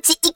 ちい